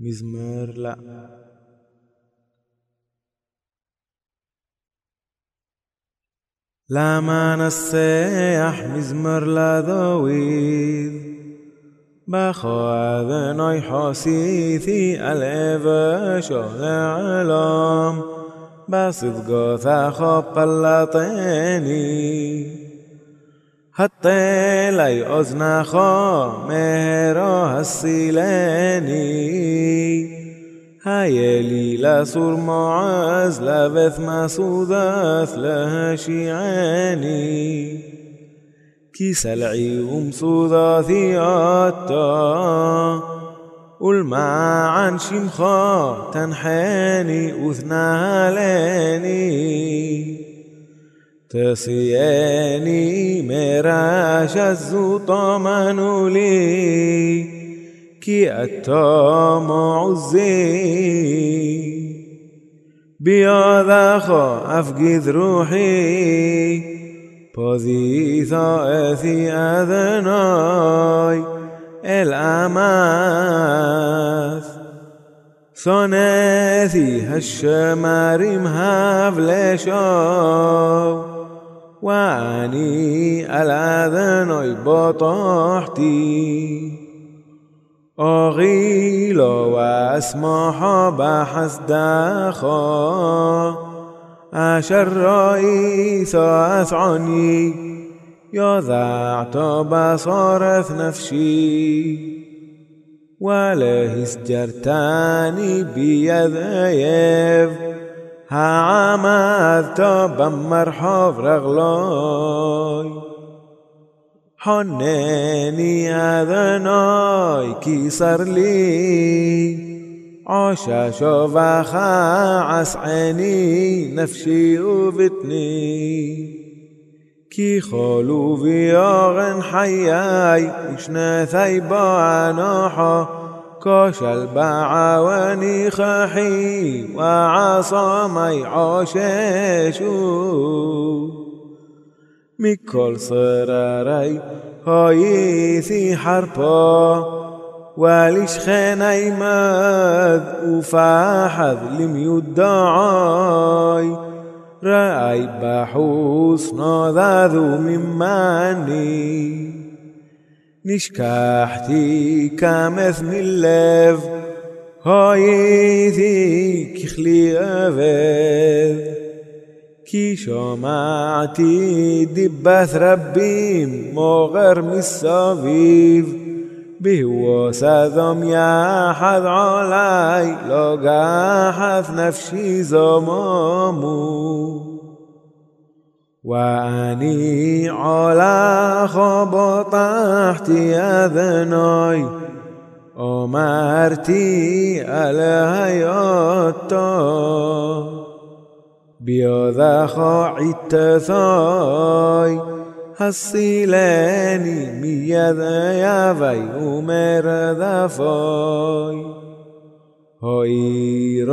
مزمار لا. لا لما السيح مزمر لذويد بخو أذنوي حسيثي الإيفا شغل علام بصدق ثخب اللطيني هطلي أذن خامر السيلاني های لا سور معاز لبث مسودات لها شيعاني كي سلعي ومسوداتي أتا والمعان شمخا تنحاني وثنالاني تسياني مراش الزطمان لي. كي الطمع الزي بياضخ أفقد روحي. بذي ثائثي أذناي. الأماث. صناثي هالشمارم هفلشاو واني الأذن بطحتي أغيل وأسمح بحسدخا أشر رئيس أثعني يضعت بصارت نفسي. ولا اسجرتاني بيذيب העמדת במרחוב רגלוי. חונני אדוני כי שר לי, עוששו וכעסעני נפשי ובטני. כי חולו ויורן חיי ושנתי בו אנוחו كشل بعواني خحي وعصامي عشاشو مكل صراري هايثي حربا وليش خاني مذ وفاحذ لم دعاي رأي بحوس ناذذ مماني Νισκάχτηκα με θμιλεύ, ο ήδη κυχλίευεύ. Κι σωμάτι την παθραμπή μόγαρ μισοβίβ. Μπιουόσα δομιά χαδ όλαϊ, λόγα χαθ νευσίζω μόμου. وأني على خبطحتي أذني أمرتي الهياتا بيذا عتثاي السيلاني ميذ يافي أمر ذفاي. هاي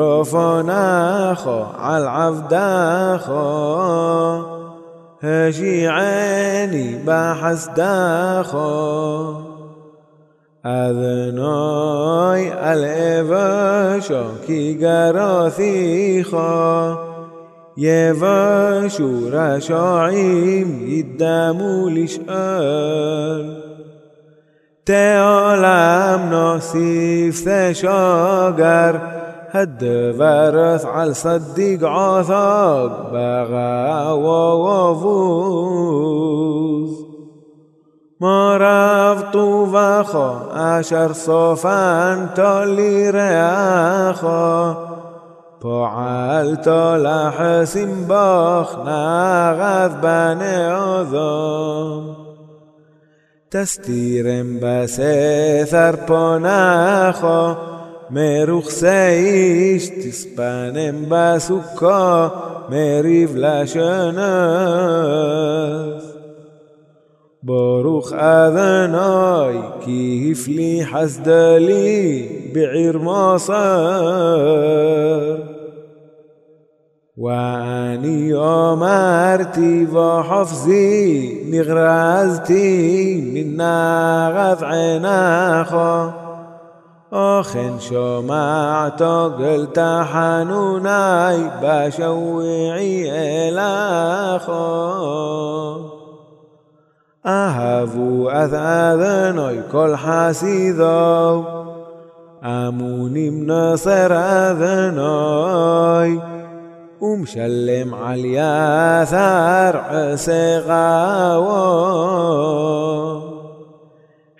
هشی عینی بحث دخا اذنای الوشا کی گراثی خوا. یوشو رشاعیم یدمولیش ال ته عالم نصیف سشاگر هالدفرث على صديق عثاق بغى ووفوز. ما رفض وخا أشر صفان تولي رياخا. فعلت لحسن باخ. نغذ بني أذام تستيرم بسيثر بناخا Meruch seish tispanem basukka meriv lashanas. Baruch Adonai ki hifli hasdali بعير مصر واني امرتي وحفظي نغرزتي من نغف عناخه آخ شمعت قلت حنوناي بشوعي الأخو أهبو أذناي كل حسيدو أموني منصر أذناي. ومشلم على ياثار عسقاوي